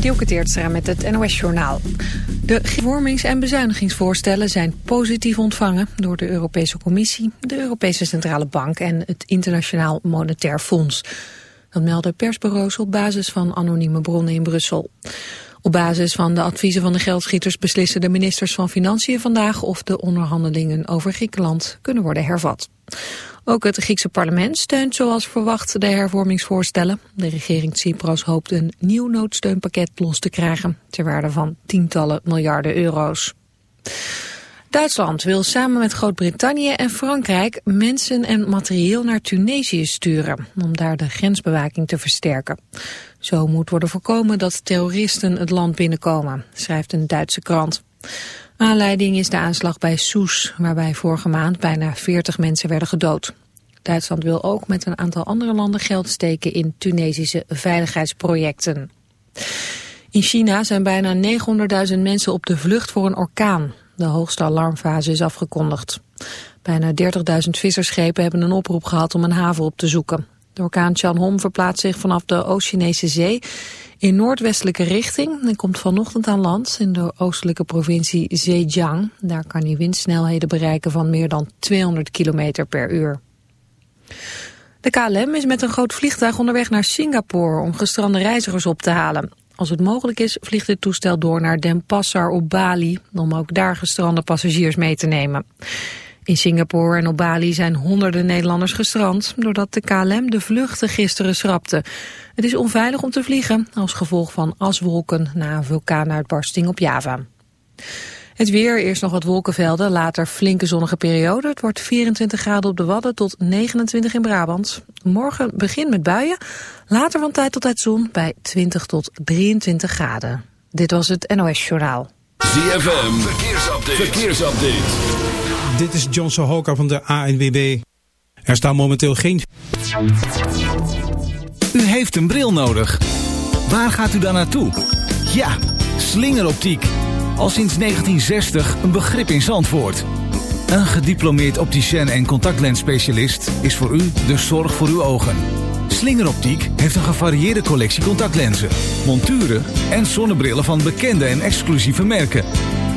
Dielke met het NOS-journaal. De vormings- en bezuinigingsvoorstellen zijn positief ontvangen... door de Europese Commissie, de Europese Centrale Bank... en het Internationaal Monetair Fonds. Dat melden persbureaus op basis van anonieme bronnen in Brussel. Op basis van de adviezen van de geldschieters beslissen de ministers van Financiën vandaag... of de onderhandelingen over Griekenland kunnen worden hervat. Ook het Griekse parlement steunt zoals verwacht de hervormingsvoorstellen. De regering Tsipras hoopt een nieuw noodsteunpakket los te krijgen... ter waarde van tientallen miljarden euro's. Duitsland wil samen met Groot-Brittannië en Frankrijk mensen en materieel naar Tunesië sturen, om daar de grensbewaking te versterken. Zo moet worden voorkomen dat terroristen het land binnenkomen, schrijft een Duitse krant. Aanleiding is de aanslag bij Soes, waarbij vorige maand bijna 40 mensen werden gedood. Duitsland wil ook met een aantal andere landen geld steken in Tunesische veiligheidsprojecten. In China zijn bijna 900.000 mensen op de vlucht voor een orkaan. De hoogste alarmfase is afgekondigd. Bijna 30.000 visserschepen hebben een oproep gehad om een haven op te zoeken. De orkaan Chanhom verplaatst zich vanaf de Oost-Chinese zee in noordwestelijke richting en komt vanochtend aan land in de oostelijke provincie Zhejiang. Daar kan hij windsnelheden bereiken van meer dan 200 km per uur. De KLM is met een groot vliegtuig onderweg naar Singapore om gestrande reizigers op te halen. Als het mogelijk is, vliegt het toestel door naar Denpasar op Bali... om ook daar gestrande passagiers mee te nemen. In Singapore en op Bali zijn honderden Nederlanders gestrand... doordat de KLM de vluchten gisteren schrapte. Het is onveilig om te vliegen als gevolg van aswolken... na een vulkaanuitbarsting op Java. Het weer, eerst nog wat wolkenvelden, later flinke zonnige periode. Het wordt 24 graden op de Wadden tot 29 in Brabant. Morgen begin met buien, later van tijd tot tijd zon bij 20 tot 23 graden. Dit was het NOS Journaal. ZFM, verkeersupdate. verkeersupdate. Dit is John Sohoka van de ANWB. Er staan momenteel geen... U heeft een bril nodig. Waar gaat u dan naartoe? Ja, slingeroptiek al sinds 1960 een begrip in Zandvoort. Een gediplomeerd opticien en contactlensspecialist is voor u de zorg voor uw ogen. Slingeroptiek heeft een gevarieerde collectie contactlenzen, monturen en zonnebrillen van bekende en exclusieve merken.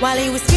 while he was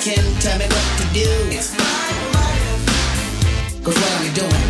can tell me what to do. It's my life. Cause what are we doing?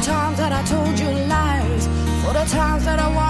the times that I told you lies, for the times that I wanted.